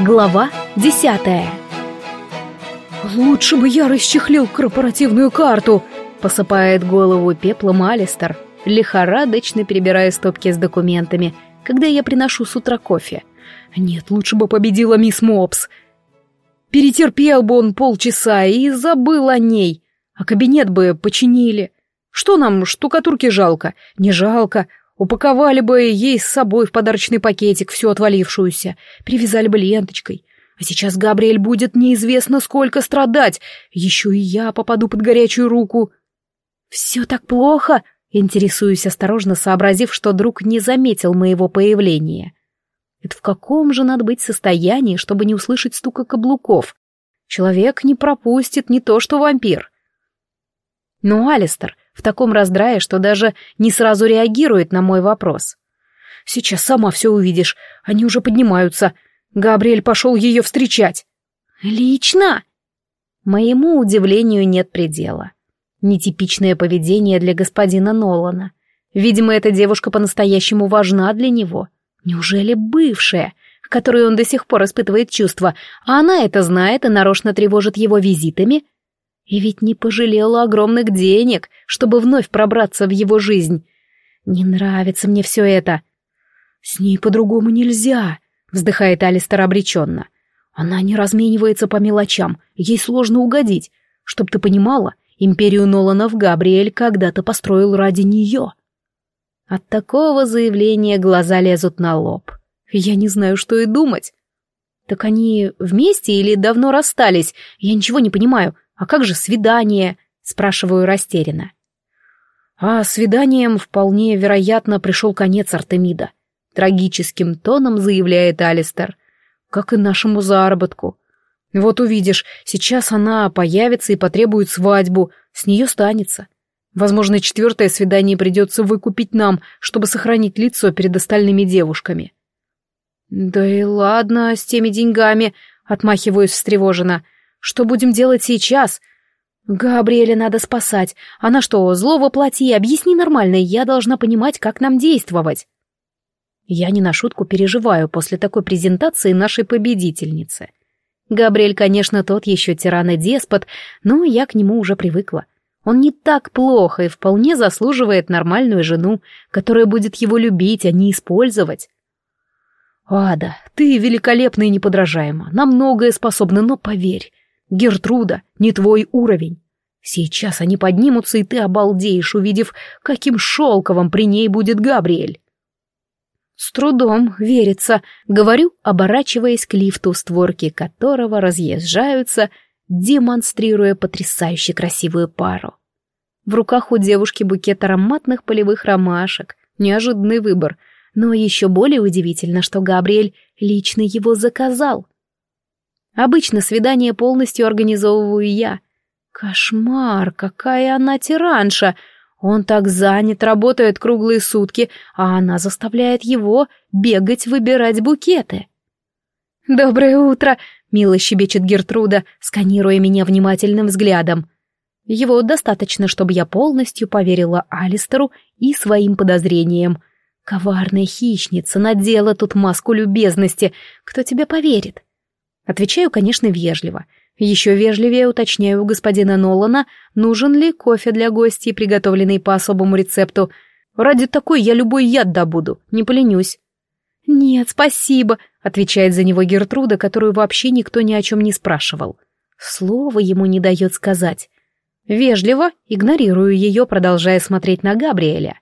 Глава десятая «Лучше бы я расчехлил корпоративную карту!» — посыпает голову пеплом Алистер, лихорадочно перебирая стопки с документами, когда я приношу с утра кофе. «Нет, лучше бы победила мисс Мопс!» Перетерпел бы он полчаса и забыл о ней, а кабинет бы починили. Что нам, штукатурки жалко? Не жалко, Упаковали бы ей с собой в подарочный пакетик всю отвалившуюся, привязали бы ленточкой. А сейчас Габриэль будет неизвестно сколько страдать, еще и я попаду под горячую руку. «Все так плохо?» — интересуюсь осторожно, сообразив, что друг не заметил моего появления. Это в каком же надо быть состоянии, чтобы не услышать стука каблуков? Человек не пропустит не то что вампир. Но Алистер в таком раздрае, что даже не сразу реагирует на мой вопрос. «Сейчас сама все увидишь, они уже поднимаются. Габриэль пошел ее встречать». «Лично?» Моему удивлению нет предела. Нетипичное поведение для господина Нолана. Видимо, эта девушка по-настоящему важна для него. Неужели бывшая, к которой он до сих пор испытывает чувства, а она это знает и нарочно тревожит его визитами? И ведь не пожалела огромных денег, чтобы вновь пробраться в его жизнь. Не нравится мне все это. С ней по-другому нельзя, вздыхает Алистер обреченно. Она не разменивается по мелочам, ей сложно угодить. Чтоб ты понимала, империю Ноланов Габриэль когда-то построил ради нее. От такого заявления глаза лезут на лоб. Я не знаю, что и думать. Так они вместе или давно расстались? Я ничего не понимаю. «А как же свидание?» — спрашиваю растерянно. А свиданием вполне вероятно пришел конец Артемида. Трагическим тоном заявляет Алистер. Как и нашему заработку. Вот увидишь, сейчас она появится и потребует свадьбу, с нее станется. Возможно, четвертое свидание придется выкупить нам, чтобы сохранить лицо перед остальными девушками. Да и ладно с теми деньгами, отмахиваюсь встревоженно. Что будем делать сейчас? Габриэля надо спасать. Она что, зло воплоти? Объясни нормально, я должна понимать, как нам действовать. Я не на шутку переживаю после такой презентации нашей победительницы. Габриэль, конечно, тот еще тиран и деспот, но я к нему уже привыкла. Он не так плохо и вполне заслуживает нормальную жену, которая будет его любить, а не использовать. Ада, ты великолепна и неподражаема, на многое способна, но поверь, Гертруда, не твой уровень. Сейчас они поднимутся, и ты обалдеешь, увидев, каким шелковым при ней будет Габриэль. С трудом верится, говорю, оборачиваясь к лифту, створки которого разъезжаются, демонстрируя потрясающе красивую пару. В руках у девушки букет ароматных полевых ромашек. Неожиданный выбор. Но еще более удивительно, что Габриэль лично его заказал. Обычно свидание полностью организовываю я. Кошмар, какая она тиранша! Он так занят, работает круглые сутки, а она заставляет его бегать выбирать букеты. «Доброе утро!» — мило щебечет Гертруда, сканируя меня внимательным взглядом. Его достаточно, чтобы я полностью поверила Алистеру и своим подозрениям. Коварная хищница надела тут маску любезности. Кто тебе поверит? Отвечаю, конечно, вежливо. Еще вежливее уточняю у господина Нолана, нужен ли кофе для гостей, приготовленный по особому рецепту. Ради такой я любой яд добуду, не поленюсь. «Нет, спасибо», — отвечает за него Гертруда, которую вообще никто ни о чем не спрашивал. Слово ему не дает сказать. Вежливо игнорирую ее, продолжая смотреть на Габриэля.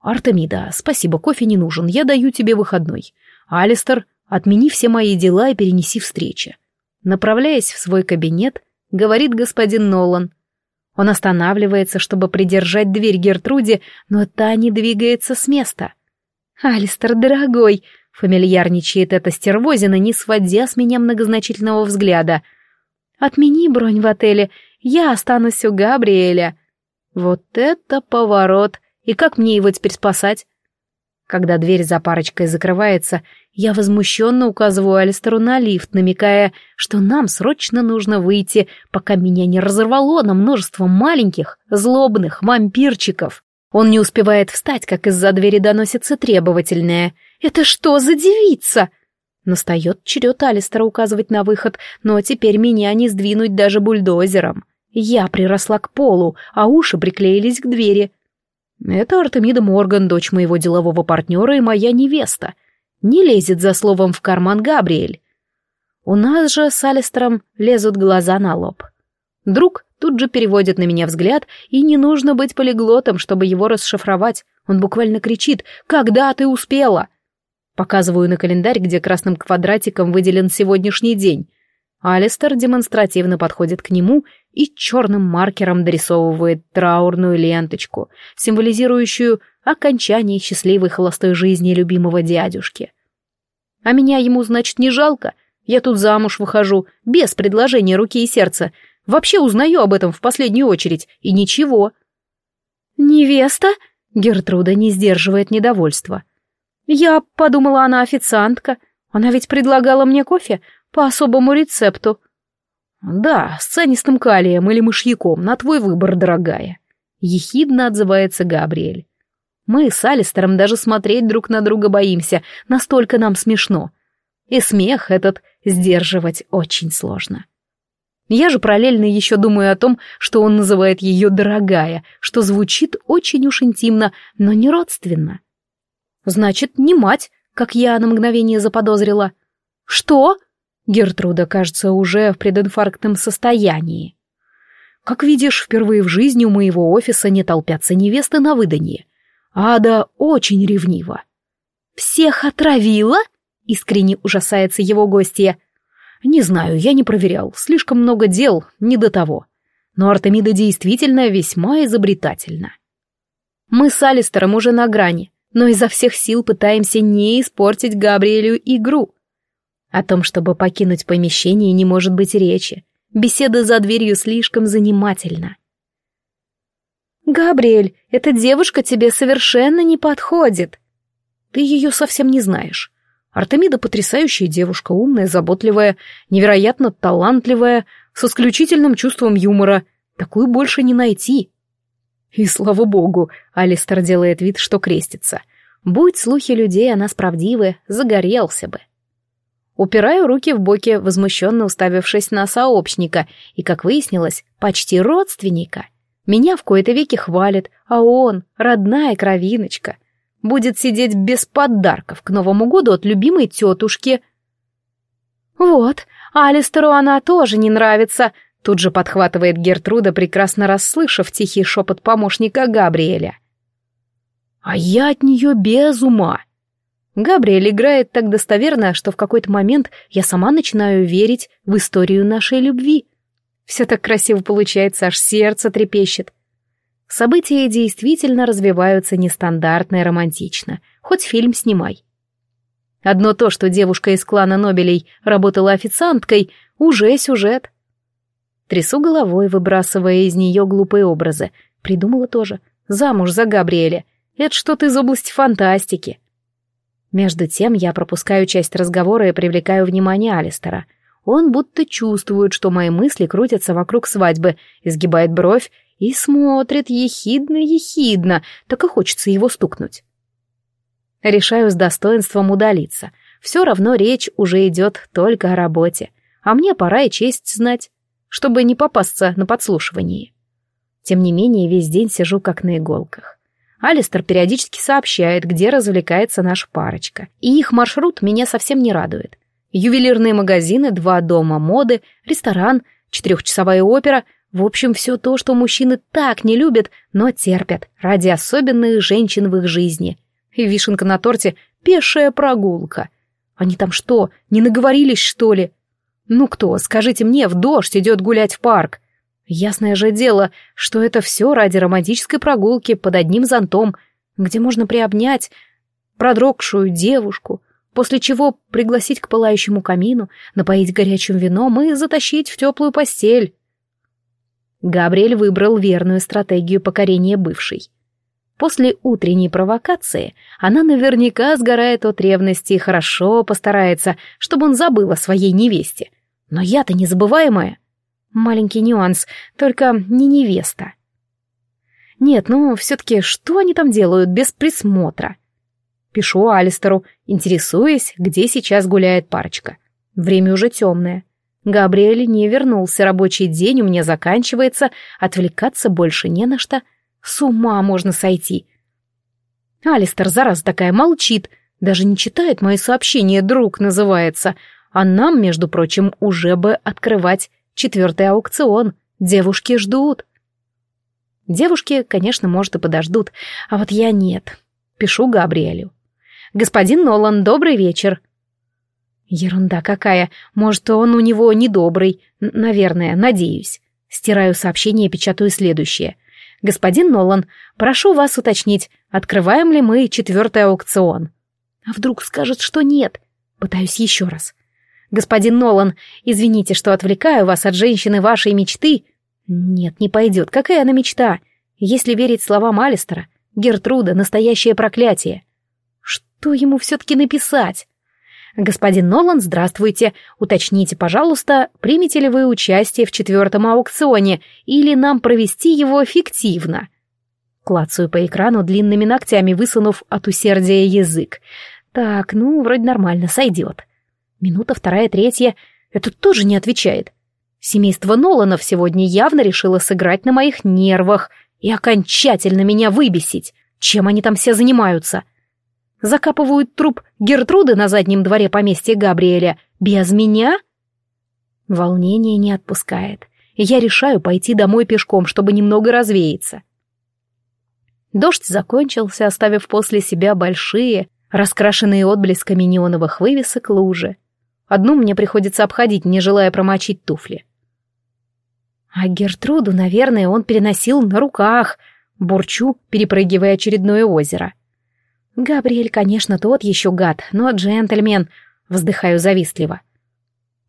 «Артемида, спасибо, кофе не нужен, я даю тебе выходной. Алистер, Отмени все мои дела и перенеси встречи. Направляясь в свой кабинет, говорит господин Нолан. Он останавливается, чтобы придержать дверь Гертруде, но та не двигается с места. «Алистер, дорогой!» — фамильярничает эта стервозина, не сводя с меня многозначительного взгляда. «Отмени бронь в отеле, я останусь у Габриэля». Вот это поворот! И как мне его теперь спасать? Когда дверь за парочкой закрывается, я возмущенно указываю Алистеру на лифт, намекая, что нам срочно нужно выйти, пока меня не разорвало на множество маленьких, злобных вампирчиков. Он не успевает встать, как из-за двери доносится требовательное. «Это что за девица?» Настает черед Алистера указывать на выход, но теперь меня не сдвинуть даже бульдозером. Я приросла к полу, а уши приклеились к двери. Это Артемида Морган, дочь моего делового партнера и моя невеста. Не лезет за словом в карман Габриэль. У нас же с Алистером лезут глаза на лоб. Друг тут же переводит на меня взгляд, и не нужно быть полиглотом, чтобы его расшифровать. Он буквально кричит «Когда ты успела?» Показываю на календарь, где красным квадратиком выделен сегодняшний день. Алистер демонстративно подходит к нему и черным маркером дорисовывает траурную ленточку, символизирующую окончание счастливой холостой жизни любимого дядюшки. А меня ему, значит, не жалко? Я тут замуж выхожу, без предложения руки и сердца. Вообще узнаю об этом в последнюю очередь, и ничего. «Невеста?» — Гертруда не сдерживает недовольства. «Я подумала, она официантка. Она ведь предлагала мне кофе по особому рецепту». «Да, с цианистым калием или мышьяком, на твой выбор, дорогая», — ехидно отзывается Габриэль. Мы с Алистером даже смотреть друг на друга боимся, настолько нам смешно. И смех этот сдерживать очень сложно. Я же параллельно еще думаю о том, что он называет ее «дорогая», что звучит очень уж интимно, но не родственно. Значит, не мать, как я на мгновение заподозрила. Что? Гертруда, кажется, уже в прединфарктном состоянии. Как видишь, впервые в жизни у моего офиса не толпятся невесты на выданье. Ада очень ревнива. «Всех отравила?» — искренне ужасается его гостья. Не знаю, я не проверял, слишком много дел, не до того. Но Артемида действительно весьма изобретательна. Мы с Алистером уже на грани, но изо всех сил пытаемся не испортить Габриэлю игру. О том, чтобы покинуть помещение, не может быть речи. Беседа за дверью слишком занимательна. «Габриэль, эта девушка тебе совершенно не подходит». «Ты ее совсем не знаешь. Артемида потрясающая девушка, умная, заботливая, невероятно талантливая, с исключительным чувством юмора. Такую больше не найти. И слава богу, Алистер делает вид, что крестится. Будь слухи людей о нас правдивы, загорелся бы. Упираю руки в боки, возмущенно уставившись на сообщника, и, как выяснилось, почти родственника. Меня в кои-то веки хвалит, а он — родная кровиночка — будет сидеть без подарков к Новому году от любимой тетушки. «Вот, Алистеру она тоже не нравится», — тут же подхватывает Гертруда, прекрасно расслышав тихий шепот помощника Габриэля. «А я от нее без ума». Габриэль играет так достоверно, что в какой-то момент я сама начинаю верить в историю нашей любви. Все так красиво получается, аж сердце трепещет. События действительно развиваются нестандартно и романтично, хоть фильм снимай. Одно то, что девушка из клана Нобелей работала официанткой, уже сюжет. Трясу головой, выбрасывая из нее глупые образы. Придумала тоже. Замуж за Габриэля. Это что-то из области фантастики. Между тем я пропускаю часть разговора и привлекаю внимание Алистера. Он будто чувствует, что мои мысли крутятся вокруг свадьбы, изгибает бровь и смотрит ехидно-ехидно, так и хочется его стукнуть. Решаю с достоинством удалиться. Все равно речь уже идет только о работе, а мне пора и честь знать, чтобы не попасться на подслушивании. Тем не менее, весь день сижу как на иголках. Алистер периодически сообщает, где развлекается наша парочка, и их маршрут меня совсем не радует. Ювелирные магазины, два дома моды, ресторан, четырехчасовая опера — в общем, все то, что мужчины так не любят, но терпят ради особенных женщин в их жизни. И вишенка на торте — пешая прогулка. Они там что, не наговорились, что ли? Ну кто, скажите мне, в дождь идет гулять в парк? Ясное же дело, что это все ради романтической прогулки под одним зонтом, где можно приобнять продрогшую девушку, после чего пригласить к пылающему камину, напоить горячим вином и затащить в теплую постель. Габриэль выбрал верную стратегию покорения бывшей. После утренней провокации она наверняка сгорает от ревности и хорошо постарается, чтобы он забыл о своей невесте. Но я-то незабываемая. Маленький нюанс, только не невеста. Нет, ну все-таки что они там делают без присмотра? Пишу Алистеру, интересуясь, где сейчас гуляет парочка. Время уже темное. Габриэль не вернулся, рабочий день у меня заканчивается, отвлекаться больше не на что. С ума можно сойти. Алистер, зараза такая, молчит, даже не читает мои сообщения, друг называется. А нам, между прочим, уже бы открывать четвертый аукцион. Девушки ждут. Девушки, конечно, может, и подождут, а вот я нет. Пишу Габриэлю. «Господин Нолан, добрый вечер. Ерунда какая. Может, он у него недобрый. Наверное, надеюсь. Стираю сообщение и печатаю следующее. Господин Нолан, прошу вас уточнить, открываем ли мы четвертый аукцион. А вдруг скажет, что нет? Пытаюсь еще раз. Господин Нолан, извините, что отвлекаю вас от женщины вашей мечты. Нет, не пойдет. Какая она мечта? Если верить словам Алистера, Гертруда — настоящее проклятие. Что ему все-таки написать? «Господин Нолан, здравствуйте. Уточните, пожалуйста, примете ли вы участие в четвертом аукционе или нам провести его фиктивно?» Клацаю по экрану длинными ногтями, высунув от усердия язык. «Так, ну, вроде нормально, сойдет». Минута вторая, третья. Этот тоже не отвечает. Семейство Ноланов сегодня явно решило сыграть на моих нервах и окончательно меня выбесить. Чем они там все занимаются?» закапывают труп Гертруды на заднем дворе поместья Габриэля без меня? Волнение не отпускает, я решаю пойти домой пешком, чтобы немного развеяться. Дождь закончился, оставив после себя большие, раскрашенные отблесками неоновых вывесок лужи. Одну мне приходится обходить, не желая промочить туфли. А Гертруду, наверное, он переносил на руках, бурчу, перепрыгивая очередное озеро — Габриэль, конечно, тот еще гад, но джентльмен, вздыхаю завистливо.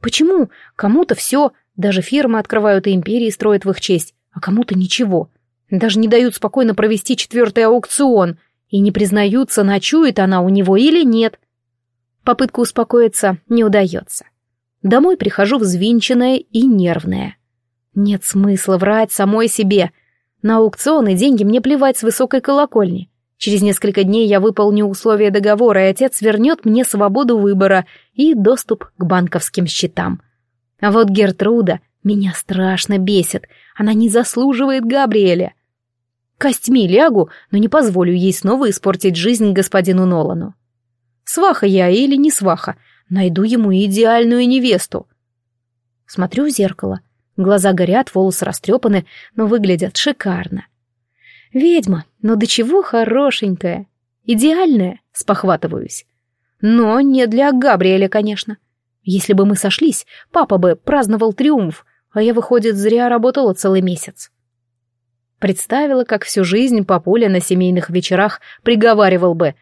Почему кому-то все, даже фирмы открывают и империи строят в их честь, а кому-то ничего? Даже не дают спокойно провести четвертый аукцион и не признаются, ночует она у него или нет. Попытка успокоиться не удается. Домой прихожу взвинченная и нервная. Нет смысла врать самой себе. На аукционы деньги мне плевать с высокой колокольни. Через несколько дней я выполню условия договора, и отец вернет мне свободу выбора и доступ к банковским счетам. А вот Гертруда меня страшно бесит. Она не заслуживает Габриэля. Костьми лягу, но не позволю ей снова испортить жизнь господину Нолану. Сваха я или не сваха, найду ему идеальную невесту. Смотрю в зеркало. Глаза горят, волосы растрепаны, но выглядят шикарно. Ведьма, но до чего хорошенькая. Идеальная, спохватываюсь. Но не для Габриэля, конечно. Если бы мы сошлись, папа бы праздновал триумф, а я, выходит, зря работала целый месяц. Представила, как всю жизнь папуля на семейных вечерах приговаривал бы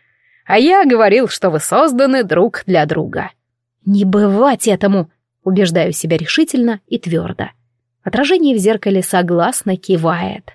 «А я говорил, что вы созданы друг для друга». «Не бывать этому!» — убеждаю себя решительно и твердо. Отражение в зеркале согласно кивает.